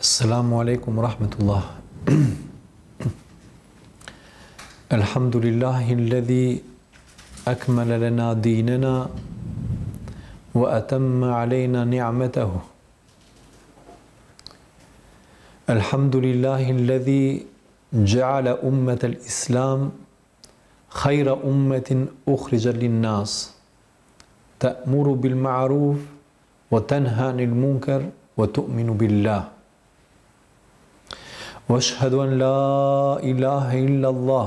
السلام عليكم ورحمة الله الحمد لله الذي أكمل لنا ديننا وأتم علينا نعمته الحمد لله الذي جعل أمة الإسلام خير أمة أخرجت للناس تأمر بالمعروف وتنهى عن المنكر وتؤمن بالله واشهد أن لا إله إلا الله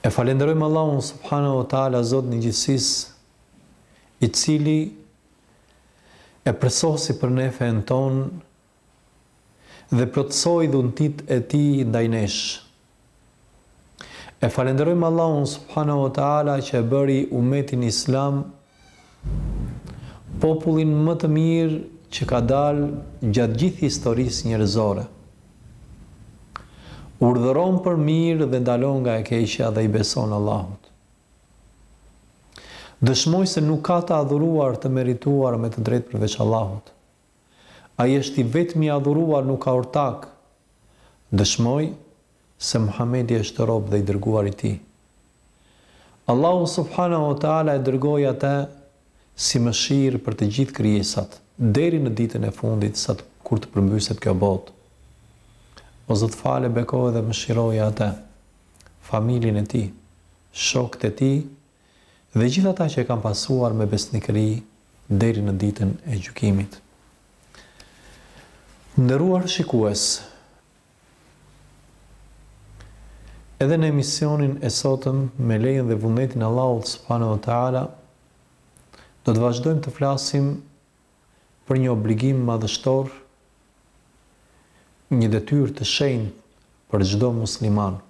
E falenderojmë Allahun subhanahu wa taala Zotin e gjithësisë, i cili e përsosi për ne fenë tonë dhe plotësoi dhuntitë e tij ndaj nesh. E falenderojmë Allahun subhanahu wa taala që e bëri umetin islam Popullin më të mirë që ka dalë gjatë gjithë historisë njerëzore. Urdhëron për mirë dhe ndalon nga e keqja dhe i beson Allahut. Dëshmoj se nuk ka të adhuruar të merituar me të drejtë përveç Allahut. Ai është i vetmi i adhuruar nuk ka ortak. Dëshmoj se Muhamedi është rob dhe i dërguar i Tij. Allahu subhanahu wa ta'ala e dërgoi atë si mëshirë për të gjithë krijesat, deri në ditën e fundit sa kur të përmbyset kjo botë. O Zot fale bekoje dhe mëshiroje atë, familjen e tij, shokët e tij dhe gjithë ata që e kanë pasuar me besnikëri deri në ditën e gjykimit. Nderuar shikues, edhe në emisionin e sotëm me lejen dhe vullnetin e Allahut subhanahu wa taala do të vazhdojmë të flasim për një obligim madhështor, një detyrë të shenjtë për çdo musliman.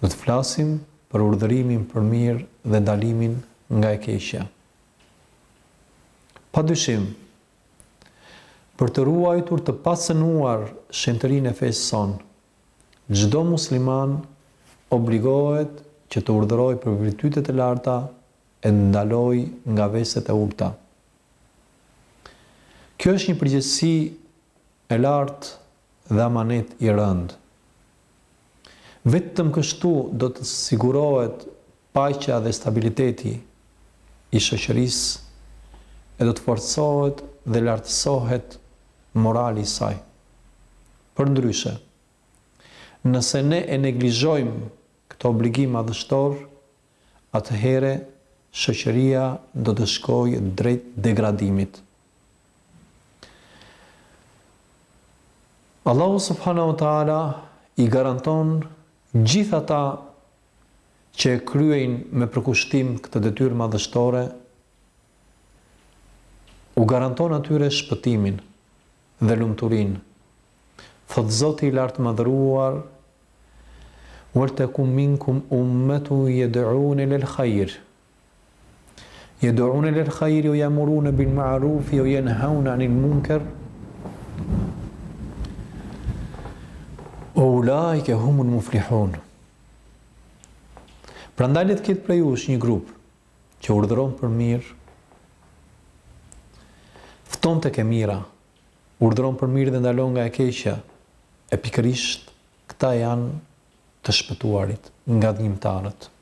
Do të flasim për urdhërimin për mirë dhe ndalimin nga e keqja. Pa dyshim, për të ruajtur të pacënuar shenjtërinë e fesë sonë, çdo musliman obligohet që të urdhërojë për virtytet e larta e të ndalojë nga veset e ulta. Kjo është një përgjegjësi E lartë dhe amanet i rëndë. Vetëm kështu do të sigurohet paqja dhe stabiliteti i shoqërisë e do të forcohet dhe lartësohet morali i saj. Përndryshe, nëse ne e neglizhojmë këtë obligim madhështor, atëherë shoqëria do të shkojë drejt degradimit. Allahu subhanahu wa taala i garanton gjithë ata që e kryejnë me përkushtim këtë detyrë madhështore, u garanton atyre shpëtimin dhe lumturinë. Thotë Zoti i lartmadhëruar, Wal takun minkum ummatun yad'una ilal khair. Yed'une ilel khajri o jamurune bil ma'arufi o jenhaune anil munker O ulaike humul muflihun Prandaj le të ketë prej jush një grup që urdhëron për mirë, fton tek e mira, urdhëron për mirë dhe ndalon nga e keqja, e pikërisht këta janë të shpëtuarit ngadhënjimtarët.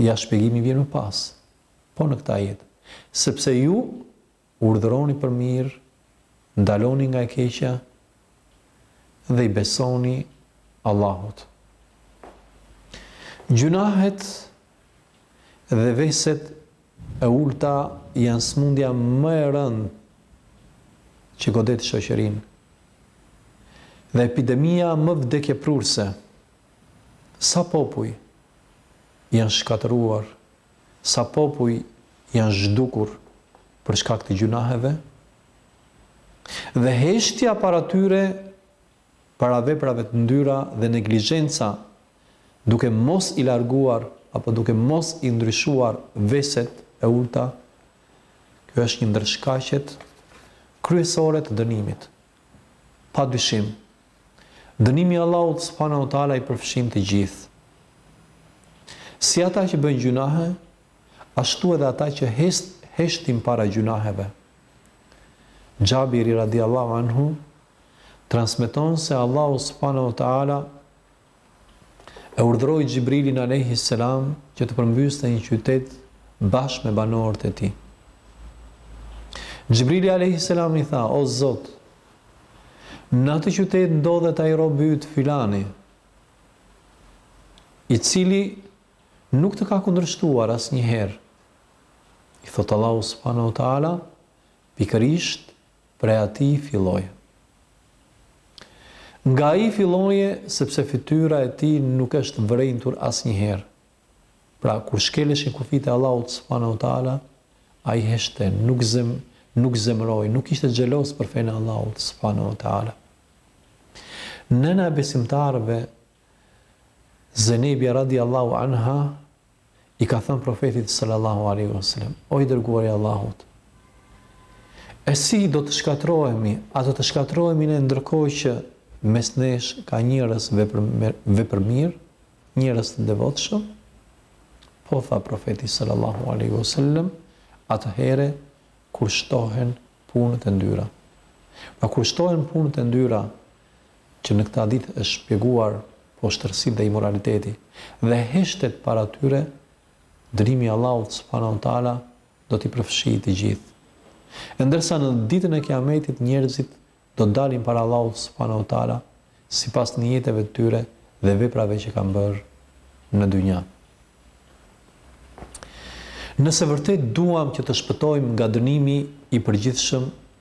Ja shpjegimi vjen më pas. Po në këtë ajet. Sepse ju urdhëroni për mirë, ndaloni nga e keqja dhe i besoni Allahut. Gjynahet dhe veset e ulta janë smundja më e rëndë që godet shoqërinë dhe epidemia më vdekjeprurëse. Sa popuj janë shkatërruar, sa popuj janë zhdukur për shkak të gjynaheve? Dhe heshtja para tyre para veprave të ndyra dhe neglizhenca duke mos i larguar apo duke mos i ndryshuar veset e ulëta, kjo është një ndër shkaqet kryesore të dënimit. Pa dyshim, dënimi i Allahut subhanahu wa ta'ala i përfshin të gjithë. Si ata që bëjnë gjynahe, ashtu edhe ata që heshtin para gjynaheve. Xhabiri radiallahu anhu transmeton se Allahu subhanahu wa ta'ala E urdhëroi Xhibrilin alejhi selam që të përmbyste një qytet bashkë me banorët e tij. Xhibrili alejhi selam i tha: "O Zot, në atë qytet ndodhet ai rob yt filani, i cili nuk të ka kundërshtuar asnjëherë." I thotë Allahu subhanahu wa taala, Pikërisht prej atij filloje. Nga ai filloje sepse fytyra e tij nuk është vrenjtur asnjëherë. Pra, kur shkeleshin kufijtë e Allahut subhane u teala, ai heshte, nuk nuk zemërohej, nuk ishte xheloz për fenë e Allahut subhane u teala. Nëna e besimtarëve, Zejnebja radiallahu anha, i ka thënë Profetit sallallahu alejhi ve sellem, O i Dërguari i Allahut! E si do të shkatërrohemi, a do të shkatërrohemi ne ndërkohë që mes nesh ka njerëz vepërmirë, njerëz të devotshëm? Po, tha Profeti sallallahu alejhi ve sellem, atëherë kur shtohen punët e ndyra. Pra kur shtohen punët e ndyra, që në këta ditë është shpeshuar poshtërsitë dhe imoraliteti, dhe heshtet para tyre, dënimi i Allahut subhanahu wa ta'ala do t'i përfshijë të gjithë. E ndërsa në Ditën e Kiametit njerëzit do të dalin para Allahut subhanahu wa ta'ala sipas nijeteve të tyre dhe veprave që kanë bërë në dynja. Nëse vërtet duam që të shpëtojmë nga dënimi i përgjithshëm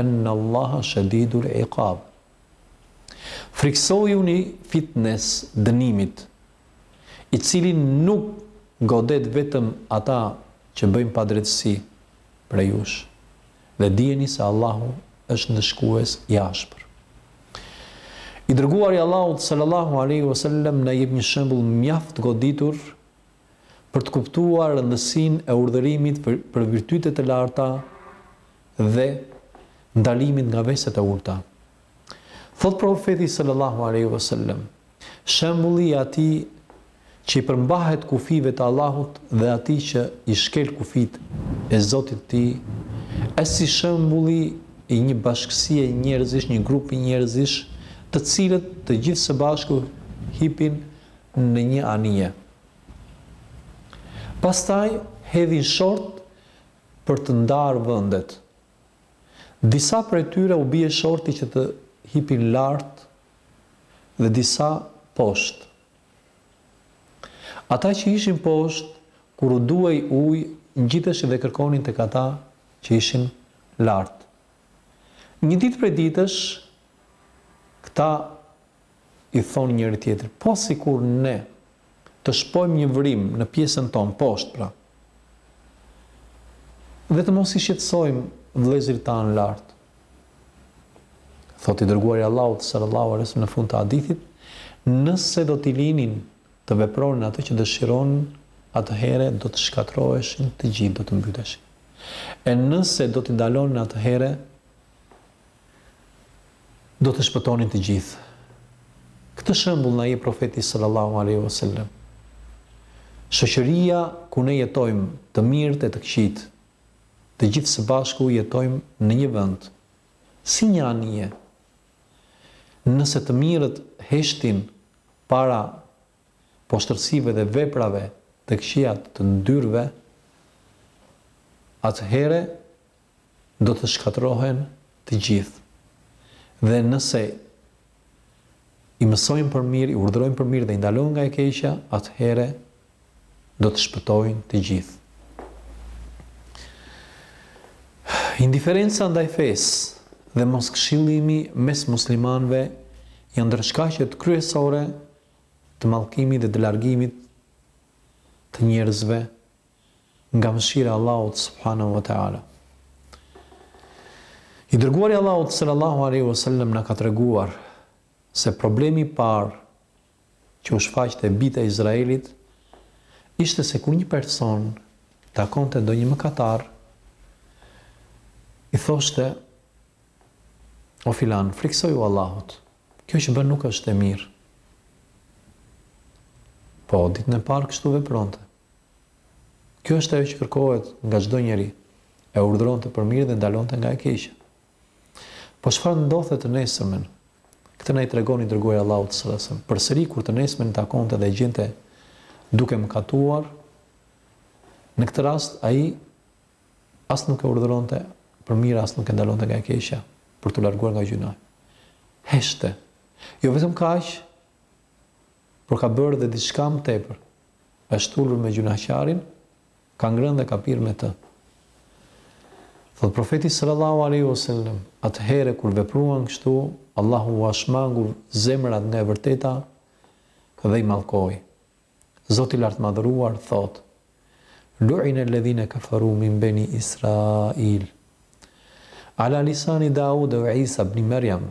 Enne Allaha shedidul iqab Frikësojuni fitnes, dënimit, i cili nuk godet vetëm ata që bëjnë padrejtësi prej jush, dhe dijeni se Allahu është ndëshkues i ashpër. I Dërguari i Allahut, sallallahu alejhi ve sellem, na jep një shembull mjaft goditur, për të kuptuar rëndësinë e urdhërimit për virtyte të larta dhe ndalimit nga veset e ulëta. Thotë Profeti sallallahu alejhi ve sellem, shembulli i atij që i përmbahet kufijve të Allahut dhe atij që i shkel kufijt e Zotit të tij, është si shembulli i një bashkësie njerëzish, një grupi njerëzish, të cilët të gjithë së bashku hipin në një anije. Pastaj hedhin short për të ndarë vendet. Disa prej tyre u bie shorti që të hipin lart dhe disa poshtë. Ata që ishin poshtë, kur u duhej ujë, ngjiteshin dhe kërkonin tek ata që ishin lart. Një ditë prej ditësh këta i thonë njëri-tjetrit, po sikur ne të shpojmë një vrimë në pjesën tonë, poshtë, pra, dhe të mos i shqetësojmë vëllezërit tanë lart. Thotë i dërguari i Allahut sallallahu alaihi wasallam në fund të hadithit, nëse do t'i linin të vepronin atë që dëshironin, atëherë do të shkatërroheshin të gjithë, do të mbyteshin. E nëse do t'i ndalonin atëherë do të shpëtonin të gjithë. Këtë shembull na jep profeti sallallahu alaihi wasallam. Shoqëria ku ne jetojmë, të mirët e të këqijtë, të gjithë së bashku jetojmë në një vend, si një anije. Nëse të mirët heshtin para poshtërsive dhe veprave të këqija të ndyrëve, atëherë do të shkatërrohen të gjithë. Dhe nëse i mësojmë për mirë, i urdhërojmë për mirë dhe i ndalojmë nga e keqja, atëherë do të shpëtojnë të gjithë. Indiferenca ndaj fesë dhe moskëshillimi mes muslimanëve janë ndër shkaqet kryesore të mallkimit dhe të largimit të njerëzve nga mëshira e Allahut subhanahu wa ta'ala. I dërguari i Allahut sallallahu alaihi wasallam na ka treguar se problemi i parë që u shfaq te bijtë e Izraelit ishte se kur një person takonte ndonjë mëkatar i thoshte o filan friksoju Allahut. Kjo që bën nuk është e mirë. Po, ditën e parë kështu vepronte. Kjo është ajo që kërkohet nga çdo njeri, e urdhëronte për mirë dhe ndalonte nga e keqja. Po çfarë ndodhte të nesërmen? Këtë na i tregon i dërguari i Allahut sallallahu alaihi wasallam, përsëri kur të nesërmen e takonte dhe e gjente duke mëkatuar, në këtë rast ai as nuk e urdhëronte për mirë, as nuk e ndalonte nga e keqja për t'u larguar nga gjynahu. Heshte. Jo vetëm kaq, por ka bërë dhe diçka më tepër, është ulur me gjynahqarin, ka ngrënë dhe ka pirë me të. Thotë Profeti sallallahu alejhi ve sellem, atëherë kur vepruan kështu, Allahu ua shmangu zemrat nga e vërteta dhe i mallkoi. Zoti i Lartmadhëruar thotë: Lu'ina alladhina kafaru min bani Israil. Ala lisani Dauda wa Isa ibn Maryam,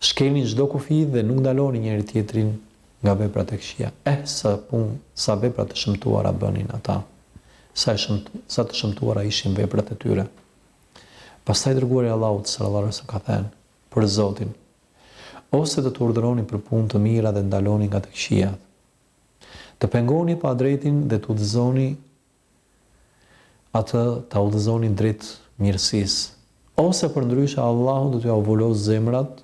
Shkelnin çdo kufi dhe nuk ndalonin njëri-tjetrin nga veprat e këqija. Eh sa punë, sa vepra të shëmtuara bënin ata. Sa e shëmtu, sa të shëmtuara ishin veprat e tyre. Pastaj i dërguari i Allahut sallallahu alejhi wasallam ka thënë, për Zotin, Ose do të urdhëroni për punë të mira dhe ndaloni nga të këqijat. Të pengoni të padrejtin dhe të udhëzoni atë ta udhëzoni drejt mirësisë, ose përndryshe Allahu do t'jua vulosë zemrat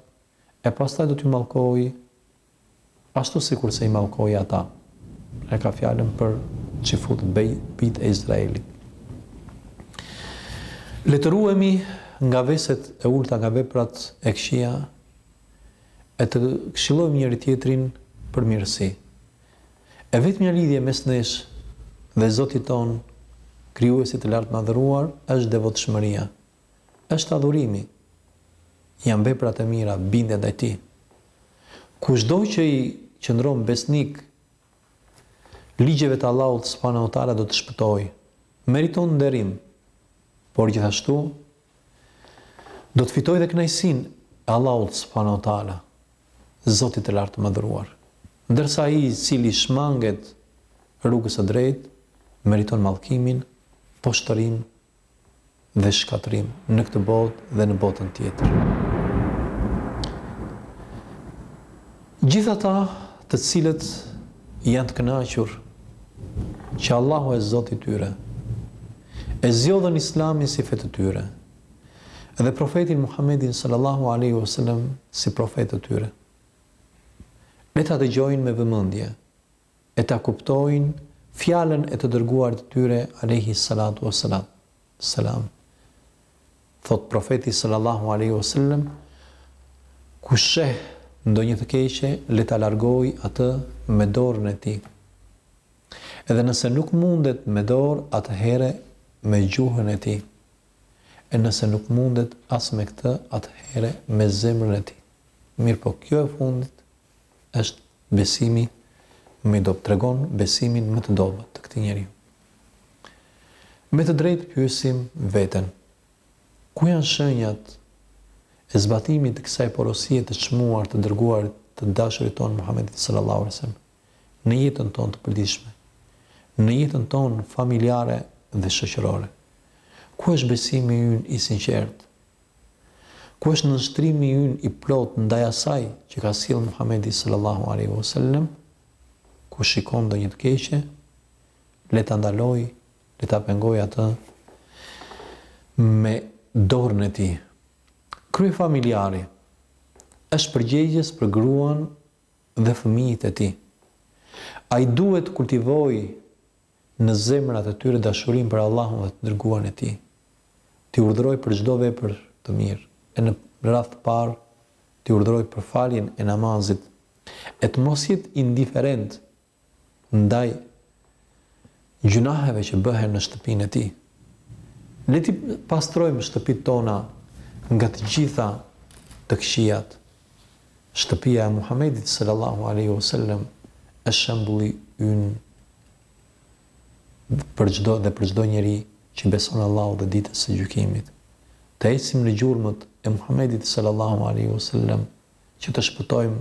e pastaj do t'ju mallkojë ashtu sikurse i mallkoi ata. E ka fjalën për çifutët, bijtë e Izraelit. Le të ruhemi nga veset e ulëta, nga veprat e këqija e të këshillojmë njëri-tjetrin për mirësi. E vetmja lidhje mes nesh dhe Zotit tonë, Krijuesit të Lartmadhëruar, është devotshmëria. Është adhurimi. Janë veprat e mira, bindja ndaj Tij. Kushdo që u qëndron besnik ligjeve të Allahut subhanahu wa taala do të shpëtojë. Meriton nderim, por gjithashtu Do të fitojë dhe kënaqësinë e Allahut subhanahu wa ta'ala, Zotit të Lartmadhëruar. Ndërsa ai i cili shmanget rrugës së drejtë, meriton mallkimin, poshtërim dhe shkatërrim në këtë botë dhe në botën tjetër. Gjithë ata të cilët janë të kënaqur që Allahu është Zot i tyre, e zgjodhën Islamin si fe të tyre, dhe Profetin Muhammedin sallallahu alejhi ve selem si profet të tyre. Le ta dëgjojnë me vëmendje e ta kuptojnë fjalën e të dërguarit të tyre alejhi salatu ve selam. Thotë Profeti sallallahu alejhi ve selem, kush sheh ndonjë të keqe, le ta largojë atë me dorën e tij. Edhe nëse nuk mundet me dorë atëhere me gjuhën e tij e nëse nuk mundet as me këtë atëhere me zemrën e tij mirëpo kjo e fundit është besimi më i dobët tregon besimin më të dobët të këtij njeriu me të drejtë pyesim veten ku janë shenjat e zbatimit të kësaj porosie të çmuar të të dërguarit, të dashurit tonë Muhammedit sallallahu alejhi në jetën tonë të përditshme, në jetën tonë familjare dhe shoqërore? Ku është besimi ynë i sinqertë? Ku është nënshtrimi ynë i plotë ndaj asaj që ka sjellë Muhamedi sallallahu alejhi ve sellem? Kush shikon ndonjë të keqe, le ta ndalojë, le ta pengojë atë me dorën e tij. Kryefamiljari është përgjegjës për gruan dhe fëmijët e tij. Ai duhet të kultivojë në zemrat e tyre dashurinë për Allahun dhe të Dërguarin e Tij, t'i urdhërojë për çdo vepër të mirë e në radhë të parë t'i urdhërojë për faljen e namazit e të mos jetë indiferent ndaj gjynaheve që bëhen në shtëpinë e tij. Le t'i pastrojmë shtëpitë tona nga të gjitha të këqijat. Shtëpia e Muhamedit sallallahu alaihi wasallam është shembulli ynë për çdo dhe për çdo njeri që beson Allahu dhe ditës së gjykimit. Të ecim në gjurmët e Muhamedit sallallahu alaihi wasallam që të shpëtojmë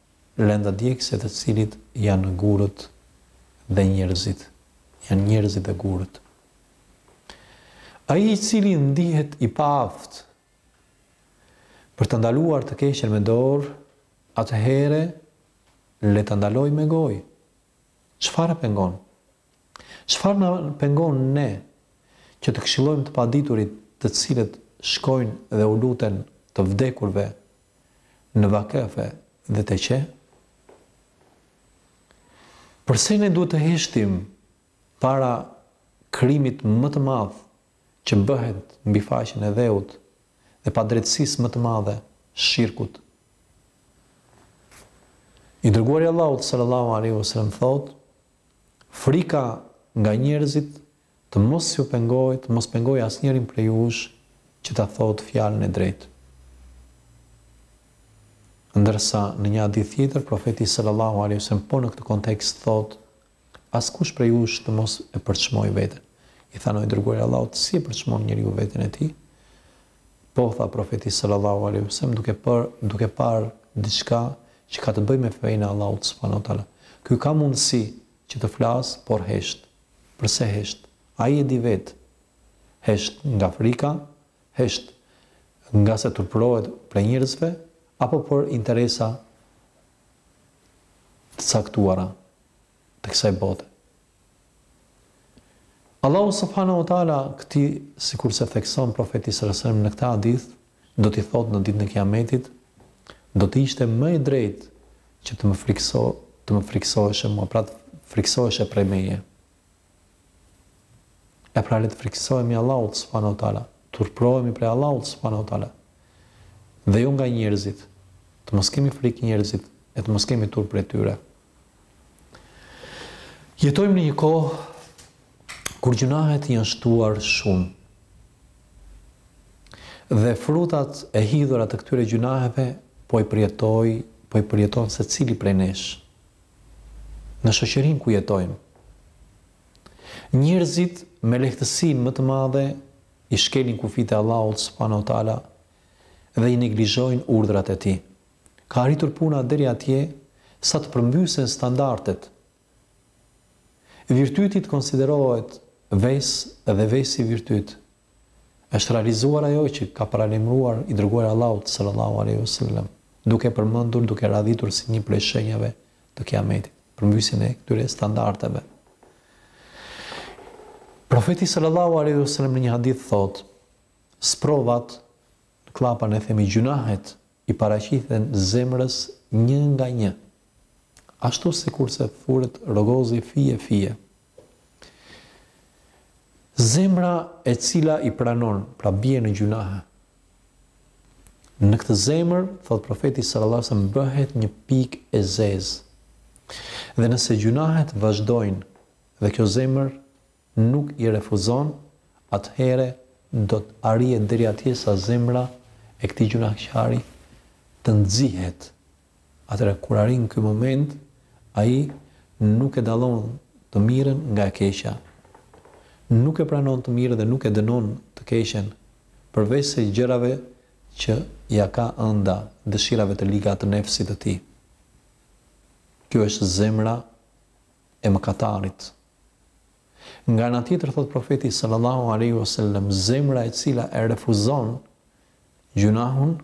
Lënda djegëse e të cilit janë gurët dhe njerëzit, janë njerëzit dhe gurët. Ai i cili ndihet i paaftë për ta ndaluar të keqen me dorë, atëherë le ta ndalojë me gojë. Çfarë na pengon? Çfarë na pengon ne që të këshillojmë të paditurit të cilët shkojnë dhe u luten të vdekurve në vakëfe dhe teqe? Përse ne duhet të heshtim para krimit më të madh që bëhet mbi faqen e dheut dhe padrejtësisë më të madhe, shirkut? I dërguari i Allahut sallallahu alaihi wasallam thotë, frika nga njerëzit Të mos ju pengojë, të mos pengojë asnjërin prej jush që ta thotë fjalën e drejtë. Ndërsa në një hadith tjetër Profeti sallallahu alejhi ve sellem po në këtë kontekst thotë, Askush prej jush të mos e përçmojë veten. I thanë o i dërguari i Allahut, si e përçmon njeriu veten e tij? Po tha Profeti sallallahu alejhi ve sellem duke për, duke parë diçka që ka të bëjë me fenë e Allahut subhanahu wa taala. Ky ka mundësi që të flasë, por hesht. Përse hesht? Ai e di vetë. Hesht nga frika, hesht ngase turpërohet prej njerëzve apo për interesa të caktuara të kësaj bote. Allahu subhanahu wa taala këtij sikurse thekson Profeti sallallahu alaihi wasallam në këtë hadith, do t'i thotë në ditën e Kiametit, Do të ishte më e drejtë që të më frikëso, të më frikësoheshe mua, pra të frikësoheshe prej meje. E pra le t'i frikësohemi Allahut subhanahu wa taala, turprohemi prej Allahut subhanahu wa taala. Dhe jo nga njerëzit. Të mos kemi frikë njerëzit e të mos kemi turp prej tyre. Jetojmë në një kohë kur gjunahet janë shtuar shumë. Dhe frutat e hidhura të këtyre gjunaheve po i përjetoj, po i përjeton secili prej nesh. Në shoqërinë ku jetojmë. Njerëzit me lehtësinë më të madhe i shkelin kufijtë e Allahut subhanahu wa taala dhe i neglizhojnë urdhrat e tij. Ka arritur puna deri atje sa të përmbysen standardet. Virtyti të konsiderohet ves dhe vesi virtyt. Është realizuar ajo që ka paralajmëruar i Dërguari i Allahut, sallallahu alejhi ve sellem, duke e përmendur, duke e radhitur si një prej shenjave të Kiametit, përmbysjen e këtyre standardeve. Profeti, sallallahu alejhi ve sellem, në një hadith thotë, Sprovat, në kllapa ne themi gjynahet, I paraqiten zemrës një nga një. Ashtu sikurse thuret rogozi fije fije. Zemra e cila i pranon, pra bie në gjynahe. Në këtë zemër, thotë profeti sallallahu alajhi wasallam, bëhet një pikë e zezë. Dhe nëse gjynahet vazhdojnë dhe kjo zemër nuk i refuzon, atëherë do të arrihet deri atje sa zemra e këtij gjynahqari të nxihet. Atëherë kur arrin ky moment, ai nuk e dallon të mirën nga e keqja. Nuk e pranon të mirën dhe nuk e dënon të keqen, përveçse gjërave që ia ka ënda, dëshirave të liga të nefsit të tij. Kjo është zemra e mëkatarit. Nga ana tjetër thotë Profeti sallallahu alejhi wa sellem zemra e cila e refuzon gjynahun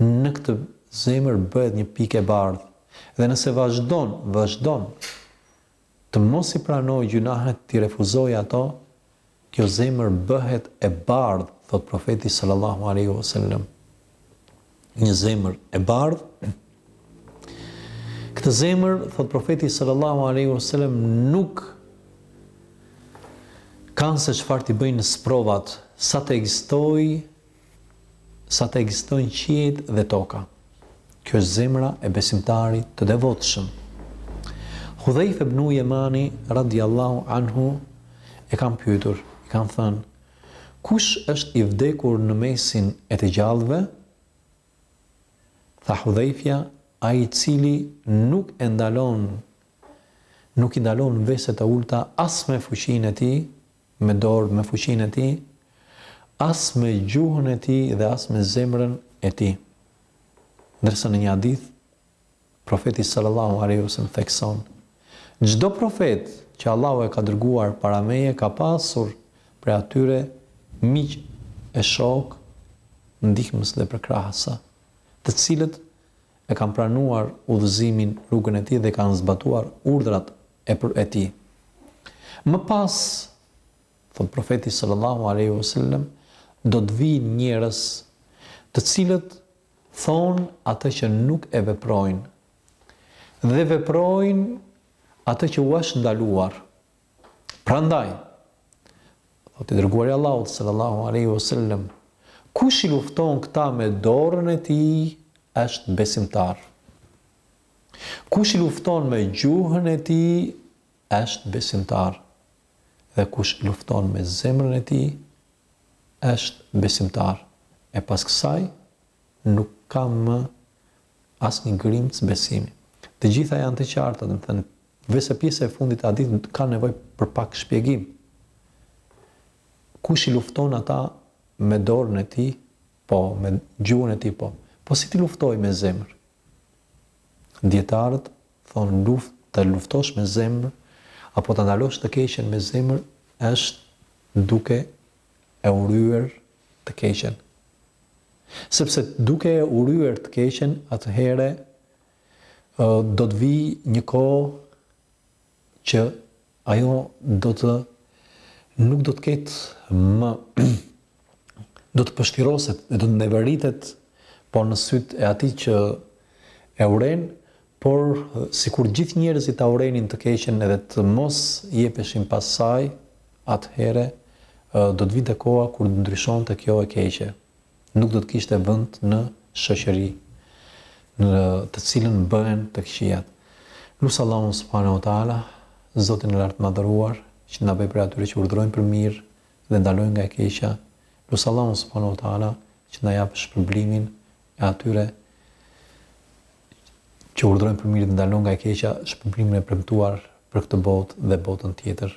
në këtë zemër bëhet një pikë e bardhë dhe nëse vazhdon, vazhdon të mos i pranojë gjynahet, t'i refuzojë ato, Kjo zemër bëhet e bardhë, thotë Profeti sallallahu alejhi ve sellem. Një zemër e bardhë. Këtë zemër, thotë Profeti sallallahu alejhi ve sellem, nuk kanë se çfarë t'i bëjnë sprovat, sa të ekzistojë Sa të ekzistojnë qiejt dhe toka. Kjo është zemra e besimtarit të devotshëm. Hudhejfe bnu Jemani radijallahu anhu e kanë pyetur, i kanë thënë, Kush është i vdekur në mesin e të gjallëve? Tha Hudhejfja, Ai i cili nuk e ndalon, nuk i ndalon veset e ulëta as me fuqinë e tij, me dorë me fuqinë e tij, as me gjuhën e tij dhe as me zemrën e tij. Ndërsa në një hadith Profeti sallallahu alaihi wasallam thekson, çdo profet që Allahu e ka dërguar para meje ka pasur prej atyre miq e shokë, ndihmës dhe përkrahësa, të cilët e kanë pranuar udhëzimin, rrugën e tij dhe kanë zbatuar urdhrat e tij. Më pas, thotë Profeti sallallahu alejhi ve sellem, do të vijnë njerëz, të cilët thonë atë që nuk e veprojnë dhe veprojnë atë që u është ndaluar. Prandaj, thotë i dërguari i Allahut sallallahu alejhi ve sellem, kush i lufton këta me dorën e tij është besimtar. Kush i lufton me gjuhën e tij është besimtar dhe kush lufton me zemrën e tij është besimtar e pas kësaj nuk ka më asnjë grimcë besimi. Të gjitha janë të qarta, domethënë veçse pjesa e fundit e hadithit ka nevojë për pak shpjegim. Kush i lufton ata me dorën e tij, po, me gjuhën e tij, po. Po si t'i luftoj me zemër? Dijetarët thonë luftë të luftosh me zemër apo ta ndalosh të keqen me zemër është duke e urryer të keqen sepse duke e urryer të keqen atëhere do të vijë një kohë që ajo do të nuk do të ketë më do të pështiroset dhe do të neveritet po në sytë e atij që e urren, por sikur gjithë njerëzit ta urrenin të keqen edhe të mos jepeshin pas saj, atëhere do të vinte koha kur ndryshonte kjo e keqe. nuk do të kishte vend në shoqëri në të cilën bëhen të këqijat. Lus Allahun subhanahu wa ta'ala, Zotin e Lartmadhëruar, që na bëjë prej atyre që urdhërojnë për mirë dhe ndalojnë nga e keqja. Lus Allahun subhanahu wa ta'ala, që na japë shpërblimin e atyre që urdhërojnë për mirë dhe ndalojnë nga e keqja, shpërblimin e premtuar për këtë botë dhe botën tjetër.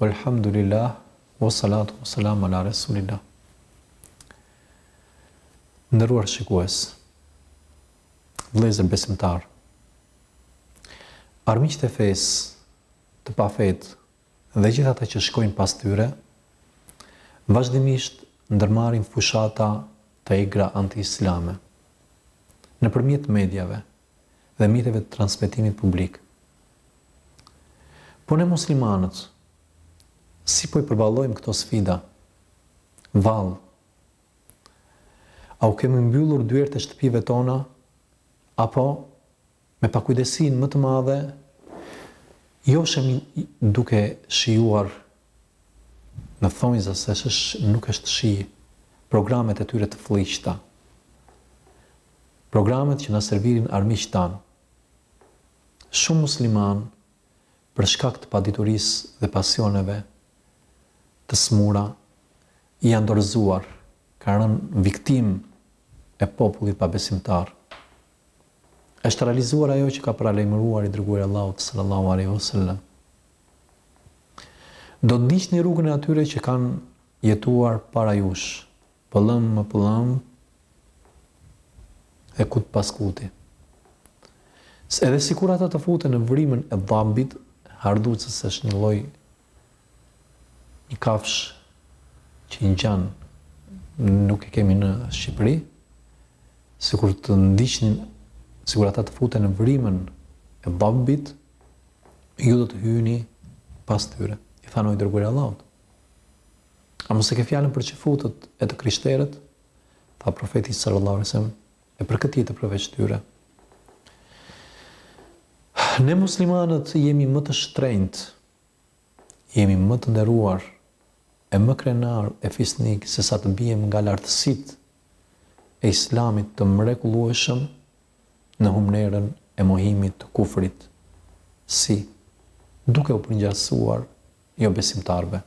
Walhamdulillah wa salatu wa salam ala rasulillah Nderuar shikues vëllezër besimtarë armiqtë e fesë të pafetë dhe gjithë ata që shkojnë pas tyre vazhdimisht ndërmarrin fushata të egra anti-islame, nëpërmjet mediave, dhe mjeteve të transmetimit publik. Po ne muslimanët, si po i përballojmë këto sfida? Vallë, a u kemi mbyllur dyert e shtëpive tona, apo, me pakujdesinë më të madhe, joshemi duke shijuar Në thonjza se s'ësh nuk është shije programet e tyre të flliqta. Programet që na servirin armiqtë tanë. Shumë muslimanë për shkak të paditurisë dhe pasioneve të sëmura i janë dorëzuar, kanë rënë viktimë e popullit pabesimtar. Është realizuar ajo që ka paralajmëruar i dërguari i Allahut, sallallahu alejhi ue sellem. Do të ndiqni rrugën e atyre që kanë jetuar para jush, pëllëmbë me pëllëmbë e kut pas kuti. Se edhe sikur ata të futen në vrimën e dabit, hardhucës është një lloj një kafsh që i ngjan nuk e kemi në Shqipëri, sikur të ndiqnin, sikur ata të futen në vrimën e dabit, Ju do të hyni pas tyre. I thanë, O i Dërguari i Allahut, a mos e ke fjalën për çifutët e të krishterët? Tha Profeti sallallahu alaihi wasallam, E për kë tjetër përveç tyre. Ne muslimanët jemi më të shtrenjtë, jemi më të nderuar e më krenar e fisnik se sa të biem nga lartësitë e Islamit të mrekullueshëm në humnerën e mohimit të kufrit, si, duke u përngjasuar jobesimtarëve.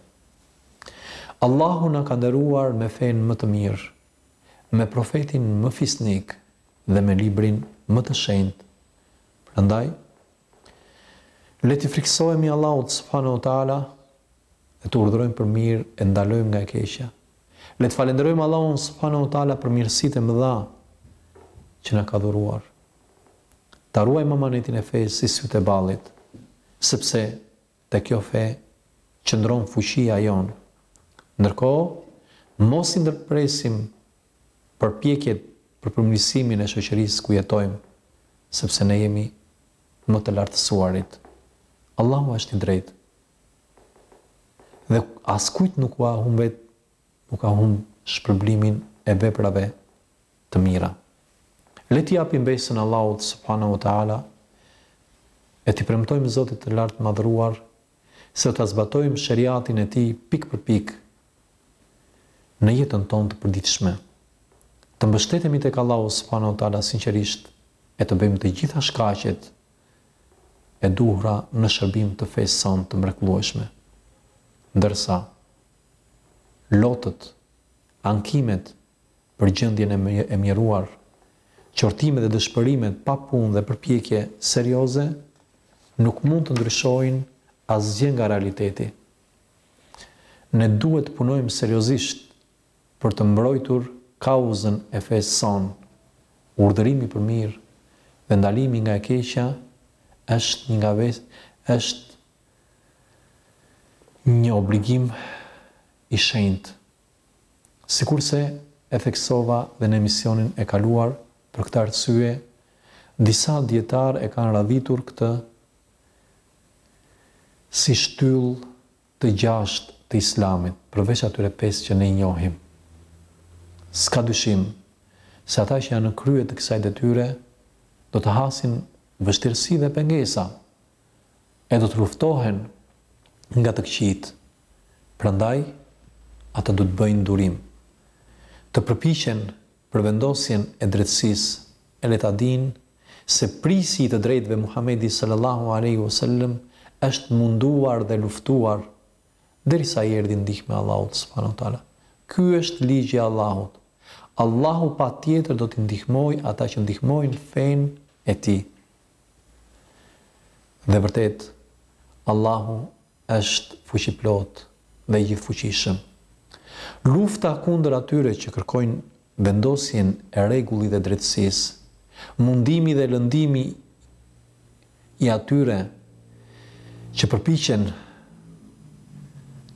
Allahu na ka nderuar me fenë më të mirë, me profetin më fisnik dhe me librin më të shenjtë, prandaj, le t'i frikësohemi Allahut subhanahu wa taala dhe të urdhërojmë për mirë e ndalojmë nga e keqja. Le të falënderojmë Allahun subhanahu wa taala për mirësitë e mëdha që na ka dhuruar. Ta ruajmë amanetin e fesë si sytë e ballit, sepse te kjo fe qëndron fuqia jonë. Ndërkohë, mos i ndërpresim përpjekjet për përmirësimin e shoqërisë ku jetojmë, sepse ne jemi më të lartësuarit. Allahu është i drejtë. Dhe askujt nuk ua humbet, nuk ua humb shpërblimin e veprave të mira. Le t'i japim besën Allahut subhanahu wa ta'ala e t'i premtojmë Zotit të Lartmadhëruar se do ta zbatojmë sheriatin e Tij pikë për pikë në jetën tonë të përditshme. Të mbështetemi tek Allahu subhanahu wa ta'ala sinqerisht e të bëjmë të gjitha shkaqet e duhura në shërbim të fesë sonë të mrekullueshme. Ndërsa, lotët, ankimet për gjendjen e mjeruar, qortimet dhe dëshpërimet pa punë dhe përpjekje serioze nuk mund të ndryshojnë asgjë nga realiteti. Ne duhet të punojmë seriozisht për të mbrojtur kauzën e fesë sonë. Urdhërimi për mirë dhe ndalimi nga e keqja është një nga është një obligim i shenjtë. Sikurse e theksova dhe në emisionin e kaluar, për këtë arsye disa dijetarë e kanë radhitur këtë si shtyllë të gjashtë të Islamit, përveç atyre pesë që ne i njohim. S'ka dyshim se ata që janë në krye të kësaj detyre do të hasin vështirësi dhe pengesa e do të luftohen nga të këqijtë. Prandaj ata do të bëjnë durim, të përpiqen për vendosjen e drejtësisë, e le ta dinë se prisi i të drejtëve Muhamedi sallallahu alejhi ue sellem është munduar dhe luftuar derisa i erdhi ndihma e Allahut subhanahu ue teala. Ky është ligji i Allahut. Allahu patjetër do t'i ndihmojë ata që ndihmojnë fenë e Tij. Dhe vërtet, Allahu është Fuqiplot dhe i Gjithëfuqishëm. Lufta kundër atyre që kërkojnë vendosjen e rregullit dhe drejtësisë, mundimi dhe lëndimi i atyre që përpiqen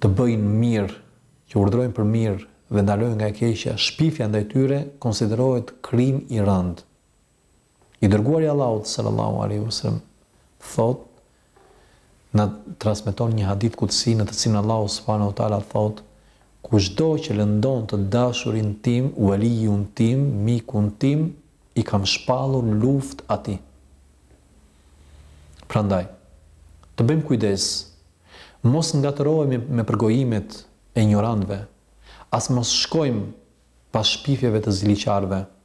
të bëjnë mirë, që urdhërojnë për mirë dhe ndalojnë nga e keqja, shpifja ndaj tyre konsiderohet krim i rëndë. I Dërguari i Allahut, sallallahu alejhi ve sellem, thotë, na transmeton një hadith kudsi në të cilin Allahu subhanahu wa taala thotë, Kushdo që lëndon të dashurin tim, waliun tim, mikun tim, i kam shpallur luftë atij. Prandaj, të bëjmë kujdes, mos ngatërrohemi me përgojimet e injorantëve, as mos shkojmë pas shpifjeve të ziliqarëve,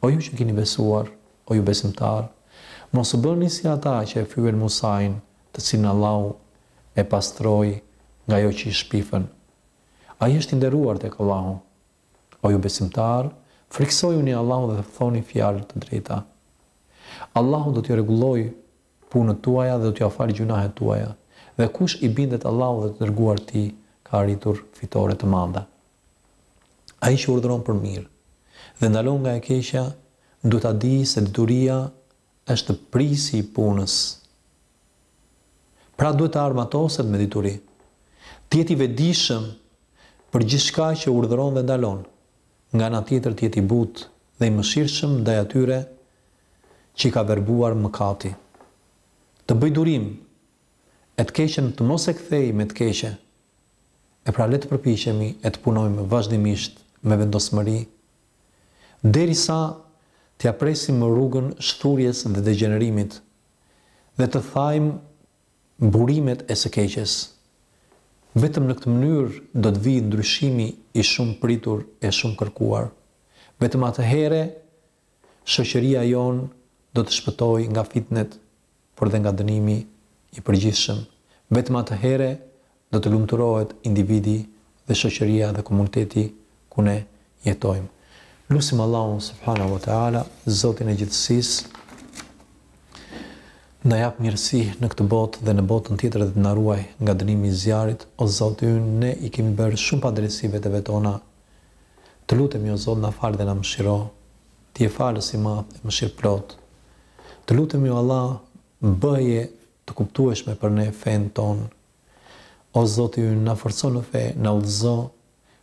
O ju që keni besuar, o ju besimtarë, mos u bëni si ata që e fyen Musain, të cilin Allahu e pastroi nga ajo që i shpifën. Ai është i nderuar tek Allahu. O ju besimtarë, frikësojuni Allahun dhe thoni fjalë të drejta. Allahu do t'ju rregullojë punët tuaja dhe do t'ju falë gjynahet tuaja. Dhe kush i bindet Allahut dhe të Dërguarit të Tij, ka arritur fitore të mëdha. Ai që urdhëron për mirë dhe ndalon nga e keqja duhet ta dijë se dituria është prisi i punës. Pra duhet të armatoset me dituri, të jetë i vetëdijshëm për gjithçka që urdhëron dhe ndalon, nga ana tjetër të jetë i butë dhe i mëshirshëm ndaj atyre që i ka verbuar mëkati. Të bëjë durim e të keqen të mos e kthejë me të keqe. E pra le të përpiqemi e të punojmë vazhdimisht me vendosmëri derisa t'ia presim rrugën shthurjes dhe degjenerimit dhe të thajmë burimet e së keqes. Vetëm në këtë mënyrë do të vijë ndryshimi i shumëpritur e shumëkërkuar. Vetëm atëhere Shoqëria jonë do të shpëtojë nga fitnet, por dhe nga dënimi i përgjithshëm. Vetëm atëhere do të lumturohet individi dhe shoqëria dhe komuniteti ku ne jetojmë. Lusim Allahun subhanahu wa ta'ala, Zotin e Gjithësisë, të na japë mirësi në këtë botë dhe në botën tjetër dhe të na ruajë nga dënimi i zjarrit. O Zoti ynë, ne i kemi bërë shumë padrejtësi veteve tona. Të lutemi o Zot na fal dhe na mëshiro, Ti je Falës i Madh e Mëshirëplotë. Të lutemi o Allah bëje të kuptueshme për ne fenë tonë. O Zoti ynë na forco në fe, na udhëzo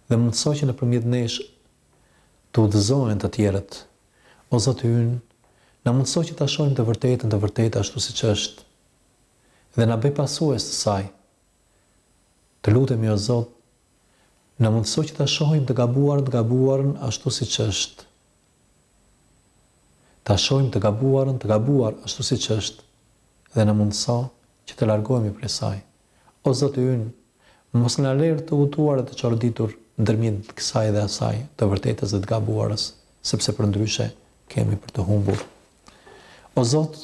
dhe mundëso që nëpërmjet nesh të udhëzohen të tjerët. O Zoti ynë, na mundëso që ta shohim të vërtetën të vërtetë ashtu siç është dhe na bëj pasues të saj. Të lutemi o Zot Na mundëso që ta shohim të gabuarën të gabuarën ashtu siç është. Ta shohim të gabuarën të gabuar ashtu siç është dhe na mundëso që të largohemi prej saj. O Zoti ynë, mos na lerë të hutuar e të çoroditur ndërmjet kësaj dhe asaj, të vërtetës dhe të gabuarës, sepse përndryshe kemi për të humbur. O Zot,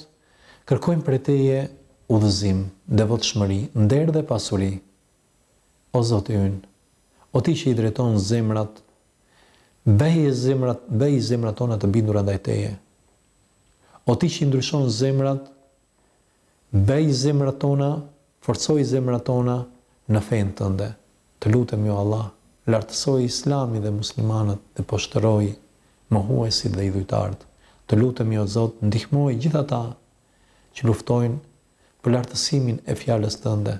kërkojmë prej Teje udhëzim, devotshmëri, nder dhe pasuri. O Zoti ynë, O Ti që i drejton zemrat, bëje zemrat, bëj zemrat tona të bindura ndaj Teje. O Ti që i ndryshon zemrat, bëj zemrat tona, forcoji zemrat tona në fenë Tënde. Të lutemi o Allah, lartësoji Islamin dhe muslimanët dhe poshtëroji mohuesit dhe idhujtarët. Të lutemi o Zot, ndihmoji gjithë ata që luftojnë për lartësimin e Fjalës Tënde,